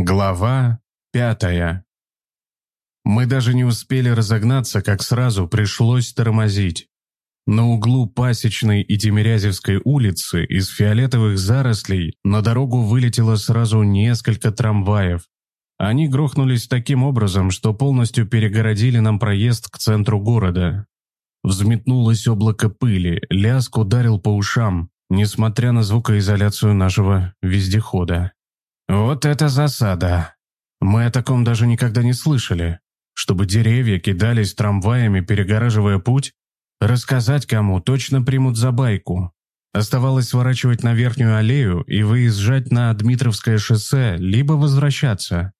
Глава пятая. Мы даже не успели разогнаться, как сразу пришлось тормозить. На углу Пасечной и Тимирязевской улицы из фиолетовых зарослей на дорогу вылетело сразу несколько трамваев. Они грохнулись таким образом, что полностью перегородили нам проезд к центру города. Взметнулось облако пыли, лязг ударил по ушам, несмотря на звукоизоляцию нашего вездехода. Вот это засада! Мы о таком даже никогда не слышали. Чтобы деревья кидались трамваями, перегораживая путь, рассказать кому точно примут за байку. Оставалось сворачивать на верхнюю аллею и выезжать на Дмитровское шоссе, либо возвращаться.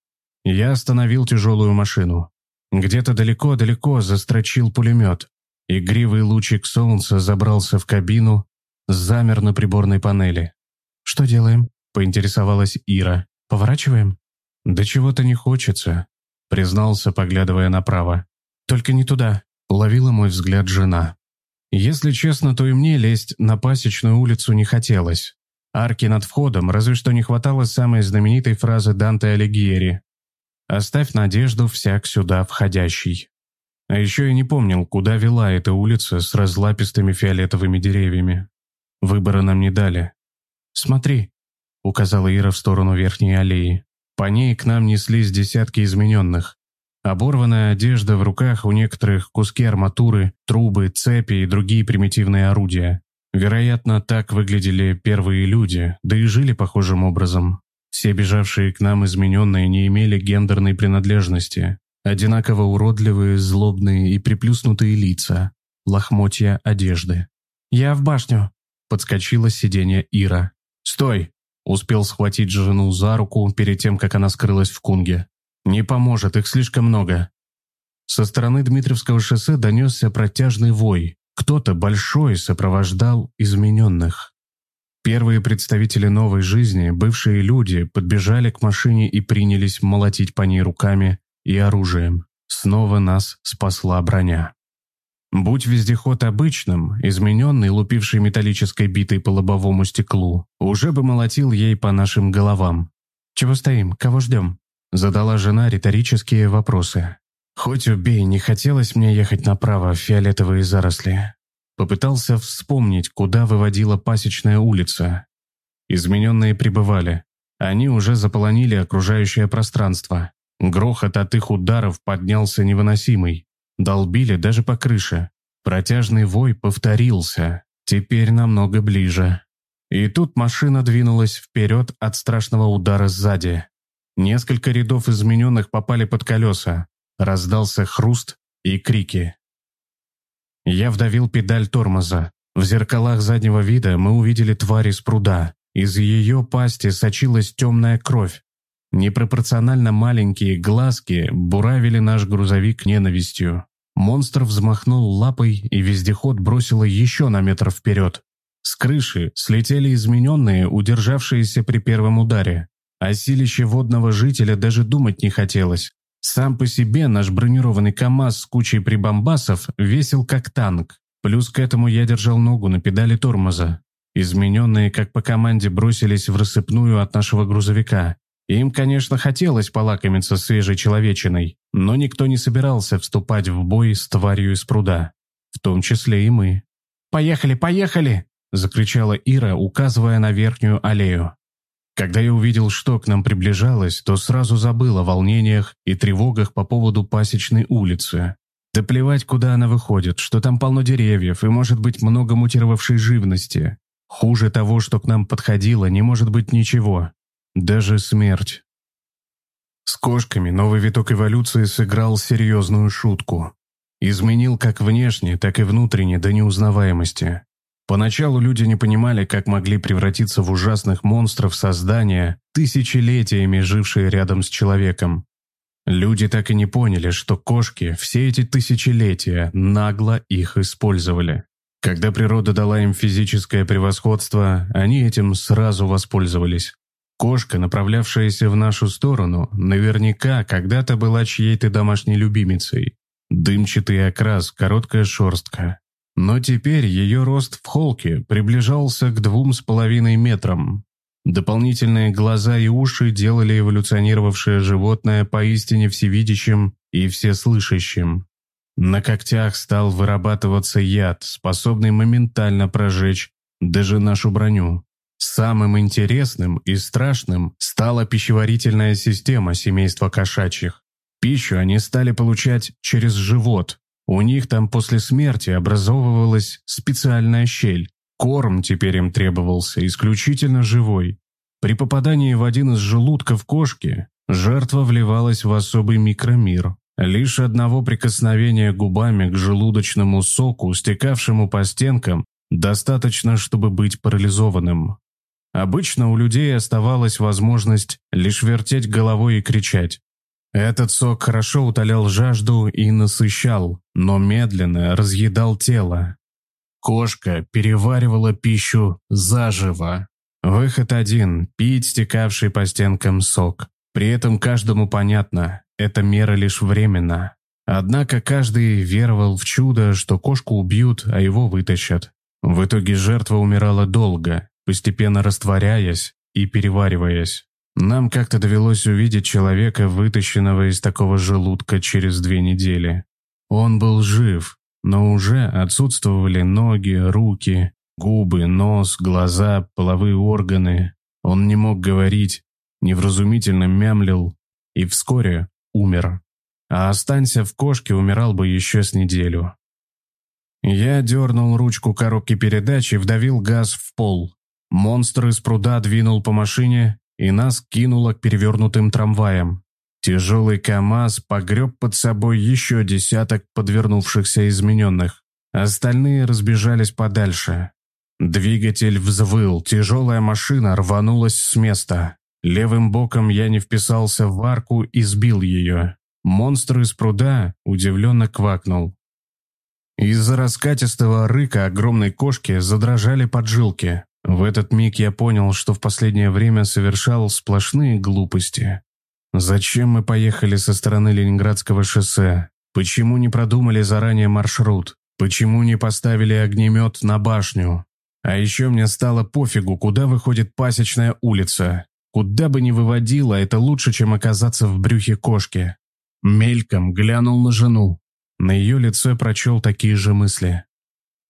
Я остановил тяжелую машину. Где-то далеко-далеко застрочил пулемет. Игривый лучик солнца забрался в кабину, замер на приборной панели. «Что делаем?» Поинтересовалась Ира. «Поворачиваем?» «Да чего-то не хочется», признался, поглядывая направо. «Только не туда», уловила мой взгляд жена. Если честно, то и мне лезть на пасечную улицу не хотелось. Арки над входом, разве что не хватало самой знаменитой фразы Данте Алигьери «Оставь надежду всяк сюда входящий». А еще я не помнил, куда вела эта улица с разлапистыми фиолетовыми деревьями. Выбора нам не дали. «Смотри», указала Ира в сторону верхней аллеи. По ней к нам неслись десятки измененных. Оборванная одежда в руках у некоторых куски арматуры, трубы, цепи и другие примитивные орудия. Вероятно, так выглядели первые люди, да и жили похожим образом. Все бежавшие к нам измененные не имели гендерной принадлежности. Одинаково уродливые, злобные и приплюснутые лица, лохмотья одежды. «Я в башню», — подскочила сиденье Ира. «Стой!» Успел схватить жену за руку перед тем, как она скрылась в Кунге. «Не поможет, их слишком много». Со стороны Дмитриевского шоссе донесся протяжный вой. Кто-то большой сопровождал измененных. Первые представители новой жизни, бывшие люди, подбежали к машине и принялись молотить по ней руками и оружием. Снова нас спасла броня. Будь вездеход обычным, измененный, лупивший металлической битой по лобовому стеклу, уже бы молотил ей по нашим головам. «Чего стоим? Кого ждем?» Задала жена риторические вопросы. Хоть убей, не хотелось мне ехать направо в фиолетовые заросли. Попытался вспомнить, куда выводила пасечная улица. Измененные прибывали. Они уже заполонили окружающее пространство. Грохот от их ударов поднялся невыносимый. Долбили даже по крыше. Протяжный вой повторился, теперь намного ближе. И тут машина двинулась вперед от страшного удара сзади. Несколько рядов измененных попали под колеса. Раздался хруст и крики. Я вдавил педаль тормоза. В зеркалах заднего вида мы увидели тварь из пруда. Из ее пасти сочилась темная кровь. Непропорционально маленькие глазки буравили наш грузовик ненавистью. Монстр взмахнул лапой, и вездеход бросило еще на метр вперед. С крыши слетели измененные, удержавшиеся при первом ударе. О силище водного жителя даже думать не хотелось. Сам по себе наш бронированный КАМАЗ с кучей прибамбасов весил как танк. Плюс к этому я держал ногу на педали тормоза. Измененные, как по команде, бросились в рассыпную от нашего грузовика. Им, конечно, хотелось полакомиться свежей человечиной, но никто не собирался вступать в бой с тварью из пруда. В том числе и мы. «Поехали, поехали!» – закричала Ира, указывая на верхнюю аллею. Когда я увидел, что к нам приближалось, то сразу забыл о волнениях и тревогах по поводу пасечной улицы. Да плевать, куда она выходит, что там полно деревьев и может быть много мутировавшей живности. Хуже того, что к нам подходило, не может быть ничего. Даже смерть. С кошками новый виток эволюции сыграл серьезную шутку. Изменил как внешне, так и внутренне до неузнаваемости. Поначалу люди не понимали, как могли превратиться в ужасных монстров создания, тысячелетиями жившие рядом с человеком. Люди так и не поняли, что кошки все эти тысячелетия нагло их использовали. Когда природа дала им физическое превосходство, они этим сразу воспользовались. Кошка, направлявшаяся в нашу сторону, наверняка когда-то была чьей-то домашней любимицей. Дымчатый окрас, короткая шерстка. Но теперь ее рост в холке приближался к двум с половиной метрам. Дополнительные глаза и уши делали эволюционировавшее животное поистине всевидящим и всеслышащим. На когтях стал вырабатываться яд, способный моментально прожечь даже нашу броню. Самым интересным и страшным стала пищеварительная система семейства кошачьих. Пищу они стали получать через живот. У них там после смерти образовывалась специальная щель. Корм теперь им требовался исключительно живой. При попадании в один из желудков кошки жертва вливалась в особый микромир. Лишь одного прикосновения губами к желудочному соку, стекавшему по стенкам, достаточно, чтобы быть парализованным. Обычно у людей оставалась возможность лишь вертеть головой и кричать. Этот сок хорошо утолял жажду и насыщал, но медленно разъедал тело. Кошка переваривала пищу заживо. Выход один – пить стекавший по стенкам сок. При этом каждому понятно, эта мера лишь временна. Однако каждый веровал в чудо, что кошку убьют, а его вытащат. В итоге жертва умирала долго, постепенно растворяясь и перевариваясь. Нам как-то довелось увидеть человека, вытащенного из такого желудка через две недели. Он был жив, но уже отсутствовали ноги, руки, губы, нос, глаза, половые органы. Он не мог говорить, невразумительно мямлил и вскоре умер. А останься в кошке, умирал бы еще с неделю. Я дернул ручку коробки передач и вдавил газ в пол. Монстр из пруда двинул по машине, и нас кинуло к перевернутым трамваям. Тяжелый КАМАЗ погреб под собой еще десяток подвернувшихся измененных. Остальные разбежались подальше. Двигатель взвыл, тяжелая машина рванулась с места. Левым боком я не вписался в арку и сбил ее. Монстр из пруда удивленно квакнул. Из-за раскатистого рыка огромной кошки задрожали поджилки. В этот миг я понял, что в последнее время совершал сплошные глупости. Зачем мы поехали со стороны Ленинградского шоссе? Почему не продумали заранее маршрут? Почему не поставили огнемет на башню? А еще мне стало пофигу, куда выходит пасечная улица. Куда бы ни выводила, это лучше, чем оказаться в брюхе кошки. Мельком глянул на жену. На ее лице прочел такие же мысли.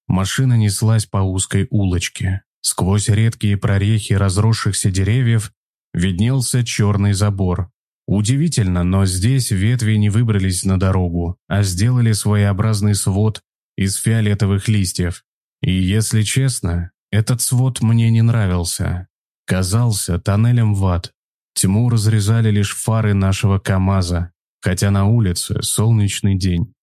Машина неслась по узкой улочке. Сквозь редкие прорехи разросшихся деревьев виднелся черный забор. Удивительно, но здесь ветви не выбрались на дорогу, а сделали своеобразный свод из фиолетовых листьев. И, если честно, этот свод мне не нравился. Казался тоннелем в ад. Тьму разрезали лишь фары нашего КамАЗа, хотя на улице солнечный день.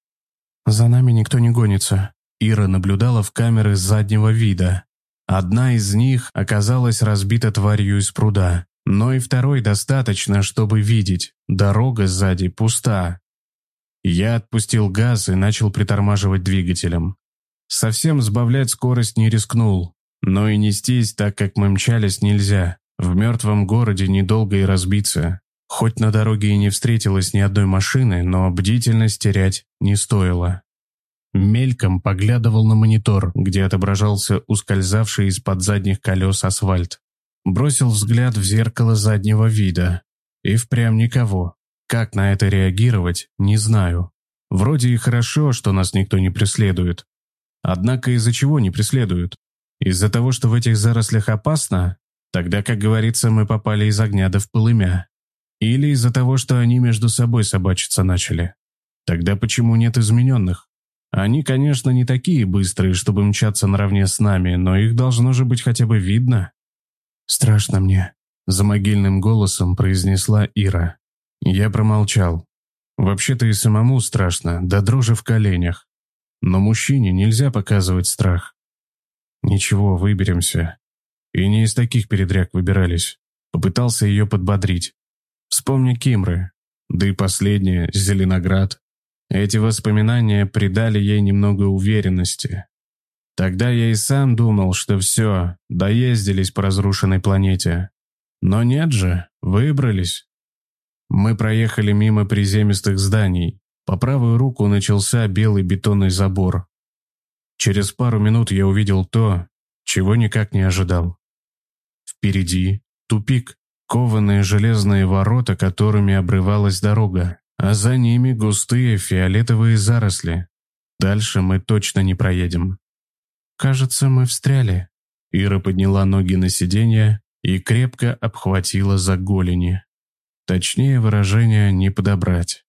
«За нами никто не гонится», Ира наблюдала в камеры заднего вида, Одна из них оказалась разбита тварью из пруда, но и второй достаточно, чтобы видеть. Дорога сзади пуста. Я отпустил газ и начал притормаживать двигателем. Совсем сбавлять скорость не рискнул, но и нестись так, как мы мчались, нельзя. В мертвом городе недолго и разбиться. Хоть на дороге и не встретилось ни одной машины, но бдительность терять не стоило. Мельком поглядывал на монитор, где отображался ускользавший из-под задних колес асфальт. Бросил взгляд в зеркало заднего вида. И впрямь никого. Как на это реагировать, не знаю. Вроде и хорошо, что нас никто не преследует. Однако из-за чего не преследуют? Из-за того, что в этих зарослях опасно? Тогда, как говорится, мы попали из огня да в полымя. Или из-за того, что они между собой собачиться начали? Тогда почему нет измененных? Они, конечно, не такие быстрые, чтобы мчаться наравне с нами, но их должно же быть хотя бы видно. «Страшно мне», — за могильным голосом произнесла Ира. Я промолчал. Вообще-то и самому страшно, да дрожи в коленях. Но мужчине нельзя показывать страх. Ничего, выберемся. И не из таких передряг выбирались. Попытался ее подбодрить. Вспомни Кимры. Да и последнее, Зеленоград. Эти воспоминания придали ей немного уверенности. Тогда я и сам думал, что все, доездились по разрушенной планете. Но нет же, выбрались. Мы проехали мимо приземистых зданий. По правую руку начался белый бетонный забор. Через пару минут я увидел то, чего никак не ожидал. Впереди, тупик, кованые железные ворота, которыми обрывалась дорога, а за ними густые фиолетовые заросли. Дальше мы точно не проедем. Кажется, мы встряли. Ира подняла ноги на сиденье и крепко обхватила за голени. Точнее выражение не подобрать.